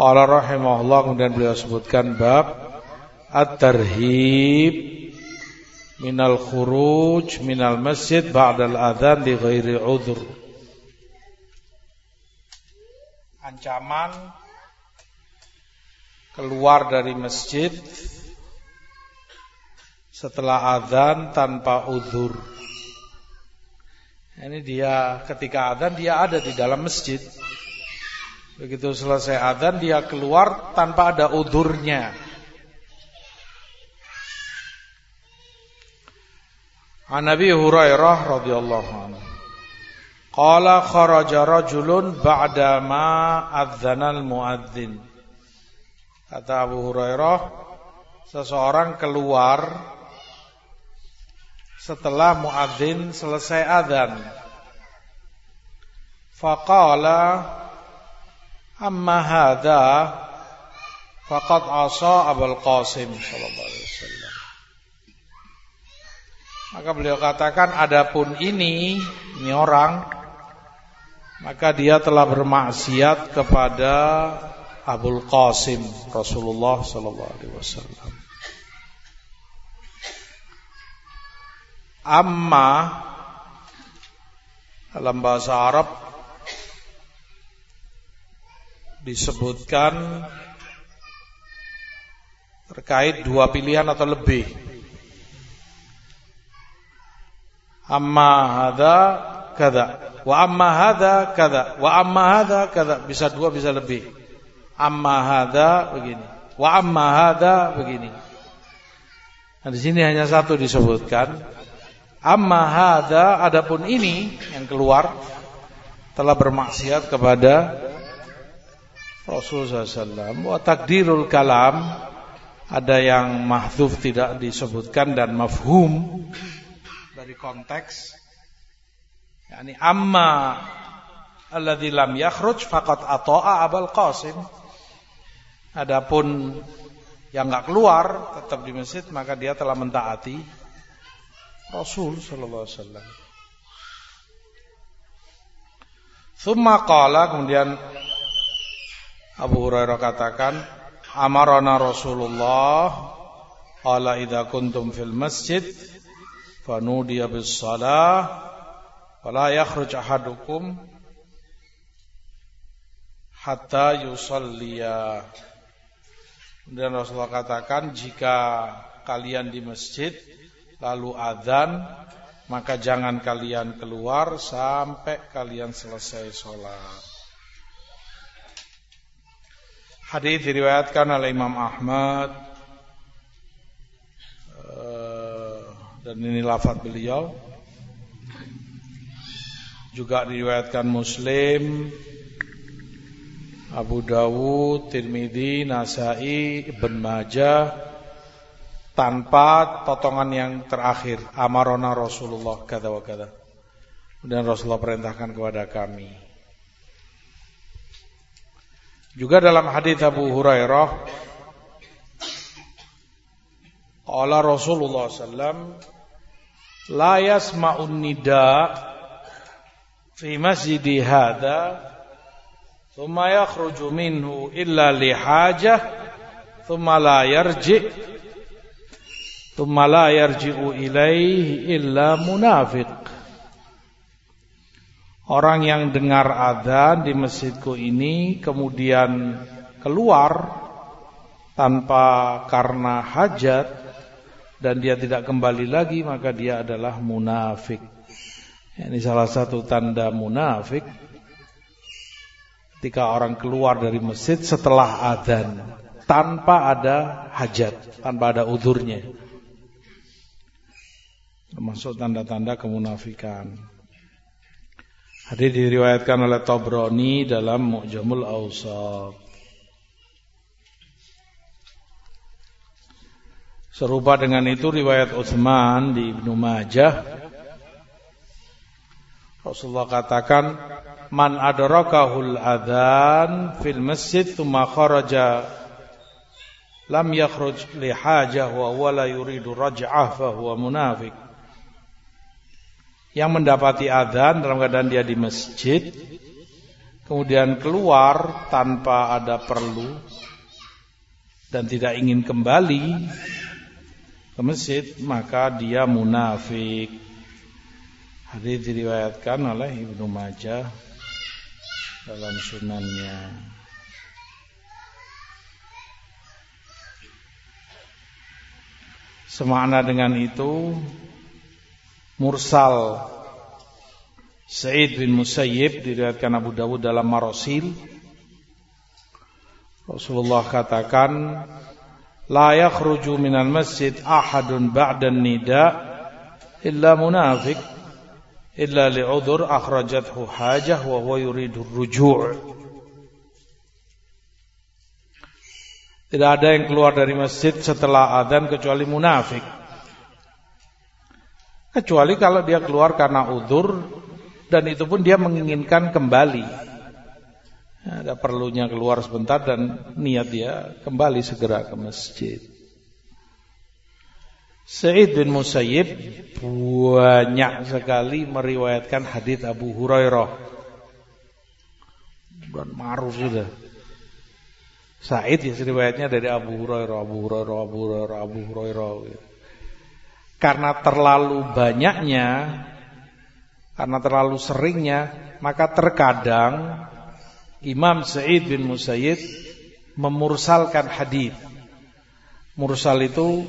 Qala rahimahullah kemudian beliau sebutkan bab at-tarhib minal khuruj minal masjid ba'dal adzan li ghairi udhr. Ancaman keluar dari masjid setelah adzan tanpa udzur. Ini dia ketika adzan dia ada di dalam masjid. Begitu selesai adzan dia keluar tanpa ada udurnya. An Nabi Hurairah radhiyallahu anhu. Qala kharaja rajulun ba'da ma adzana al-muadzin. Kata Abu Hurairah, seseorang keluar setelah muadzin selesai adzan. Faqala Amma hadha faqad asa Abul Qasim. Maka beliau katakan adapun ini ini orang maka dia telah bermaksiat kepada Abul Qasim Rasulullah sallallahu alaihi wasallam. Amma dalam bahasa Arab disebutkan terkait dua pilihan atau lebih. Amma hadza kada wa amma hadza kada wa amma hadza kada bisa dua bisa lebih. Amma hadza begini. Wa amma hadza begini. Nah, di sini hanya satu disebutkan. Amma hadza adapun ini yang keluar telah bermaksiat kepada Rasulullah SAW Wa takdirul kalam Ada yang mahzuf tidak disebutkan Dan mafhum Dari konteks Yani amma Alladhi lam yakhruj Fakat ato'a abal qasim Adapun yang enggak keluar tetap di masjid maka dia telah mentaati Rasul sallallahu alaihi wasallam. Thumma qala kemudian Abu Hurairah katakan, amarana Rasulullah qala idza kuntum fil masjid fanudiya bis salah fala yakhruj ahadukum hatta yusalliya. Dan Rasulullah katakan jika kalian di masjid lalu adzan maka jangan kalian keluar sampai kalian selesai sholat. Hadis diriwayatkan oleh Imam Ahmad eh, dan ini lafaz beliau. Juga diriwayatkan Muslim, Abu Dawud, Tirmidzi, Nasai, Ibn Majah tanpa potongan yang terakhir amarona Rasulullah kata wa kata. Dan Rasulullah perintahkan kepada kami. Juga dalam hadis Abu Hurairah Qala Rasulullah sallam la yasma'un nida fi masjidi hadha thumma yakhruju minhu illa li hajah thumma la yarji thumma la yarji'u ilaihi illa munafiq Orang yang dengar adzan di masjidku ini kemudian keluar tanpa karena hajat dan dia tidak kembali lagi maka dia adalah munafik. Ini salah satu tanda munafik ketika orang keluar dari masjid setelah adzan tanpa ada hajat, tanpa ada udurnya. Termasuk tanda-tanda kemunafikan. Hadis diriwayatkan oleh Tabrani dalam Mu'jamul Awsat. Serupa dengan itu riwayat Utsman di Ibnu Majah. Rasulullah katakan, "Man adrakahul adzan fil masjid tsumma kharaja lam yakhruj li hajah wa huwa la yuridu raj'ah fa huwa munafiq." Yang mendapati adzan dalam keadaan dia di masjid kemudian keluar tanpa ada perlu dan tidak ingin kembali ke masjid maka dia munafik. Hadis diriwayatkan oleh Ibnu Majah dalam sunannya. Semakna dengan itu mursal. Sa'id bin Musayyib diriwayatkan Abu Dawud dalam Marosil Rasulullah katakan la yakhruju minal masjid ahadun ba'da nida illa munafiq illa li'udhur akhrajathu hajah wa huwa yuridu ruju' Tidak ada yang keluar dari masjid setelah adzan kecuali munafik. Kecuali kalau dia keluar karena udur dan itu pun dia menginginkan kembali. Ada perlunya keluar sebentar dan niat dia kembali segera ke masjid. Sa'id bin Musayyib banyak sekali meriwayatkan hadis Abu Hurairah. Dan maruf sudah. Sa'id ya riwayatnya dari Abu Hurairah, Abu Hurairah, Abu Hurairah, Abu Hurairah. Karena terlalu banyaknya, karena terlalu seringnya, maka terkadang Imam Sa'id bin Musayyid memursalkan hadis. Mursal itu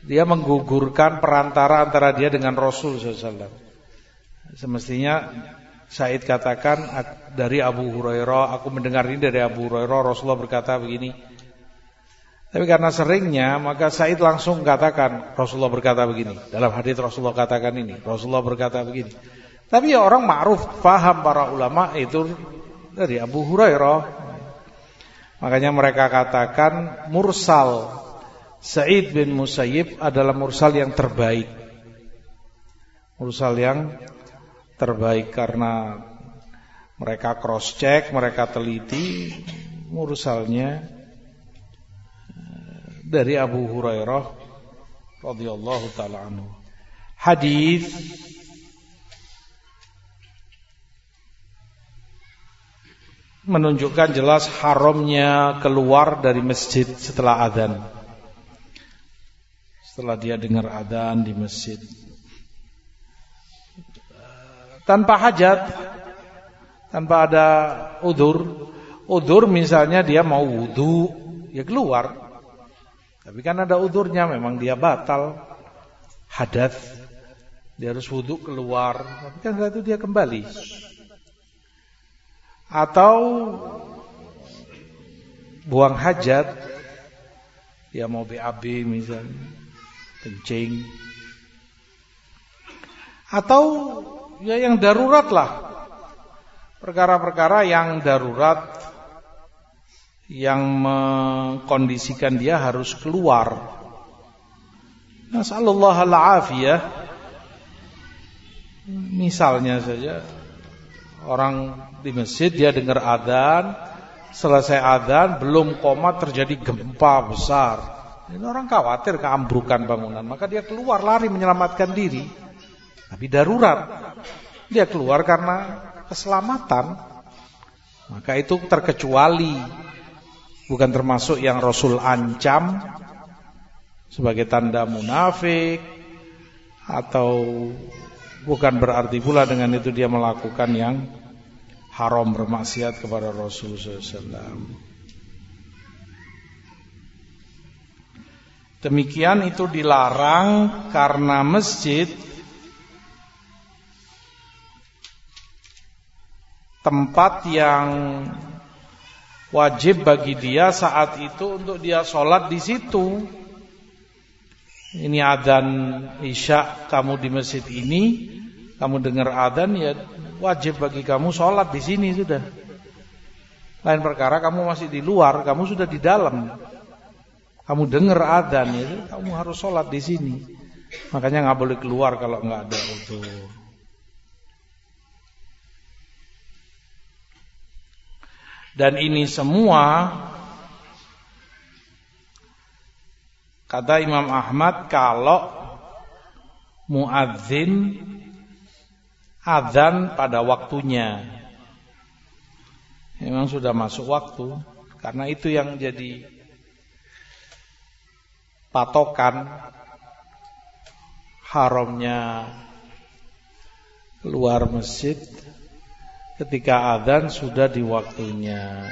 dia menggugurkan perantara antara dia dengan Rasul SAW. Semestinya Said katakan dari Abu Hurairah, aku mendengar ini dari Abu Hurairah, Rasulullah berkata begini. Tapi karena seringnya, maka Said langsung katakan Rasulullah berkata begini. Dalam hadis Rasulullah katakan ini, Rasulullah berkata begini. Tapi ya orang ma'ruf, faham para ulama itu dari Abu Hurairah. Makanya mereka katakan mursal Sa'id bin Musayyib adalah mursal yang terbaik. Mursal yang terbaik karena mereka cross check, mereka teliti mursalnya dari Abu Hurairah radhiyallahu taala anhu. Hadis menunjukkan jelas haramnya keluar dari masjid setelah adzan. Setelah dia dengar adzan di masjid. Tanpa hajat, tanpa ada udur. Udur misalnya dia mau wudu, ya keluar. Tapi kan ada udurnya, memang dia batal. Hadat, dia harus wudu keluar. Tapi kan itu dia kembali atau buang hajat ya mau BAB misalnya kencing atau ya yang darurat lah perkara-perkara yang darurat yang mengkondisikan dia harus keluar nasallallahu al-afiyah misalnya saja orang di masjid dia dengar adzan, selesai adzan belum koma terjadi gempa besar. Ini orang khawatir keambrukan bangunan, maka dia keluar lari menyelamatkan diri. Tapi darurat. Dia keluar karena keselamatan. Maka itu terkecuali bukan termasuk yang Rasul ancam sebagai tanda munafik atau bukan berarti pula dengan itu dia melakukan yang haram bermaksiat kepada Rasulullah SAW. Demikian itu dilarang karena masjid tempat yang wajib bagi dia saat itu untuk dia sholat di situ. Ini adzan isya kamu di masjid ini, kamu dengar adzan ya wajib bagi kamu sholat di sini sudah. Lain perkara kamu masih di luar, kamu sudah di dalam. Kamu dengar adzan ya, kamu harus sholat di sini. Makanya nggak boleh keluar kalau nggak ada itu. Dan ini semua kata Imam Ahmad kalau muadzin adzan pada waktunya. Memang sudah masuk waktu karena itu yang jadi patokan haramnya keluar masjid ketika adzan sudah di waktunya.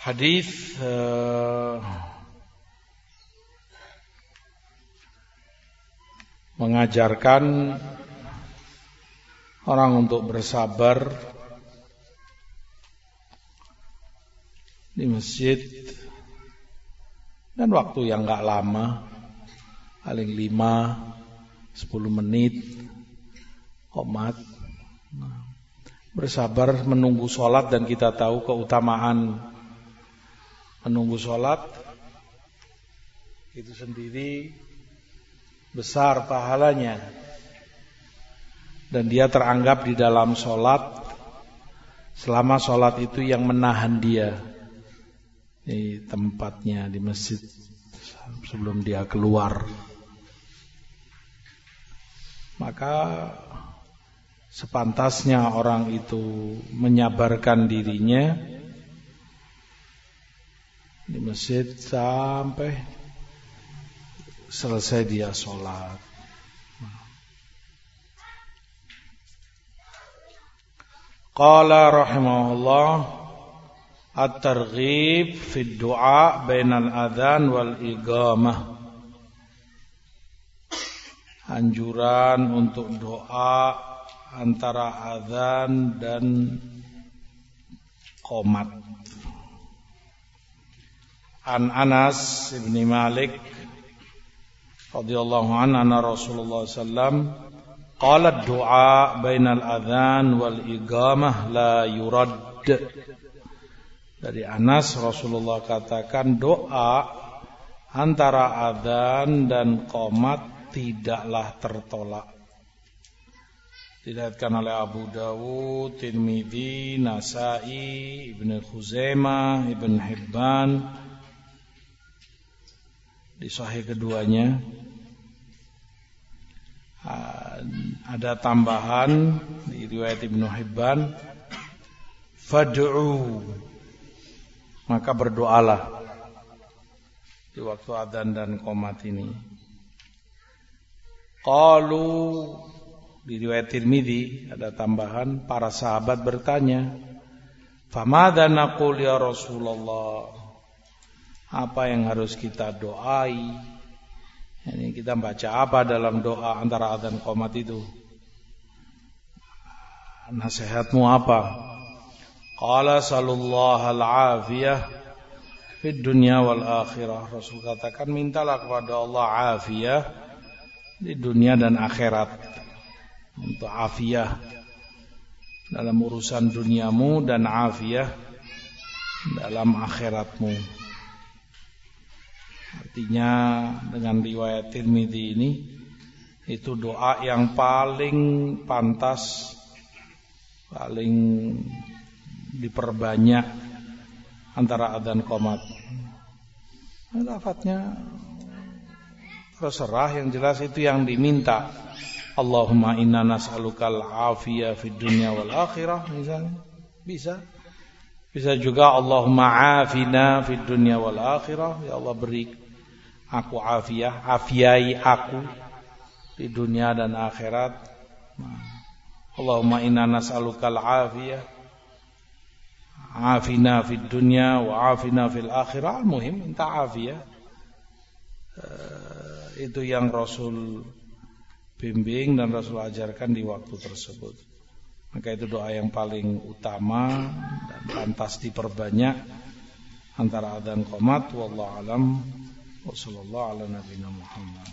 Hadis uh, mengajarkan orang untuk bersabar di masjid dan waktu yang enggak lama paling 5 10 menit komat nah, bersabar menunggu sholat dan kita tahu keutamaan menunggu sholat itu sendiri besar pahalanya. Dan dia teranggap di dalam sholat selama sholat itu yang menahan dia di tempatnya di masjid sebelum dia keluar. Maka sepantasnya orang itu menyabarkan dirinya di masjid sampai selesai dia sholat. Qala rahimahullah At-targhib fi du'a bainal adhan wal iqamah Anjuran untuk doa antara azan dan qomat An Anas bin Malik radhiyallahu anhu anna Rasulullah sallam qala du'a bainal adhan wal iqamah la yurad. Dari Anas Rasulullah katakan doa antara adzan dan qomat tidaklah tertolak. Dilihatkan oleh Abu Dawud, Tirmidzi, Nasai, Ibnu Khuzaimah, Ibn Hibban di sahih keduanya. Ada tambahan di riwayat Ibnu Hibban. Fad'u. Maka berdoalah di waktu adzan dan qomat ini. Qalu di riwayat Tirmidzi ada tambahan para sahabat bertanya famadza naqul ya Rasulullah apa yang harus kita doai. Ini kita baca apa dalam doa antara adzan qomat itu? Nasihatmu apa? Qala sallallahu al-afiyah fid dunya wal akhirah. Rasul katakan mintalah kepada Allah afiyah di dunia dan akhirat. Untuk afiyah dalam urusan duniamu dan afiyah dalam akhiratmu. Artinya dengan riwayat Tirmidzi ini itu doa yang paling pantas paling diperbanyak antara adzan qomat. Lafadznya terserah yang jelas itu yang diminta. Allahumma inna nas'alukal afiyah fid dunya wal akhirah misalnya. Bisa. Bisa juga Allahumma afina fid dunya wal akhirah. Ya Allah beri aku afiah, afiai aku di dunia dan akhirat. Allahumma inna nas'alukal afiyah. Afina fid dunya wa afina fil akhirah. Al-muhim minta afiyah. Uh, itu yang Rasul bimbing dan Rasul ajarkan di waktu tersebut. Maka itu doa yang paling utama dan pantas diperbanyak antara adzan qomat wallahu alam wa sallallahu ala nabiyina Muhammad